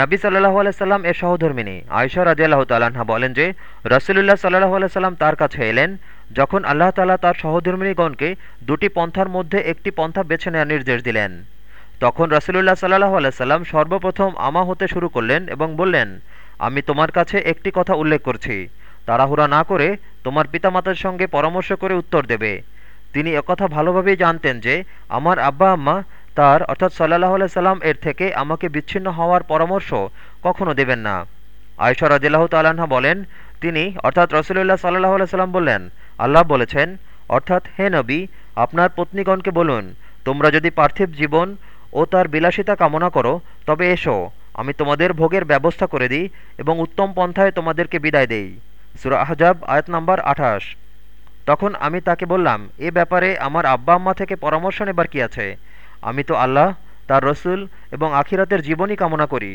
নবী সাল্লাহ আলাইসাল্লাম এর সহধর্মিনী আয়সা রাজিয়াল্লাহ তাল্লাহা বলেন যে, রসুলুল্লাহ সাল্লাহ আলাইসাল্লাম তার কাছে এলেন যখন আল্লাহ তালা তার সহধর্মিনীগণকে দুটি পন্থার মধ্যে একটি পন্থা বেছে নেওয়ার নির্দেশ দিলেন। তখন রসুলুল্লাহ সাল্লাহ আলাইসাল্লাম সর্বপ্রথম আমা হতে শুরু করলেন এবং বললেন, আমি তোমার কাছে একটি কথা উল্লেখ করছি। তাড়াহুড়া না করে তোমার পিতামাতার সঙ্গে পরামর্শ করে উত্তর দেবে। তিনি একথা ভালোভাবেই জানতেন যে, আমার আব্বা আম্মা তার, অর্থাৎ সাল্লাহ সাল্লাম, এর থেকে আমাকে বিচ্ছিন্ন হওয়ার পরামর্শ কখনো দেবেন না। আয়সা রাজিল্লাহ তাল্লাহা বলেন, তিনি, অর্থাৎ রসুল্লাহ সাল্লাহ সাল্লাম বললেন, আল্লাহ বলেছেন, অর্থাৎ হে নবী, আপনার পত্নীগণকে বলুন, তোমরা যদি পার্থিব জীবন ও তার বিলাসিতা কামনা করো, তবে এসো, আমি তোমাদের ভোগের ব্যবস্থা করে দিই এবং উত্তম পন্থায় তোমাদেরকে বিদায় দেই। সুরা আহজাব, আয়াত নাম্বার আঠাশ। তখন আমি তাকে বললাম, এ ব্যাপারে আমার আব্বা আম্মা থেকে পরামর্শ নেবার কি আছে? আমি তো আল্লাহ তার রসুল এবং আখিরাতের জীবনই কামনা করি।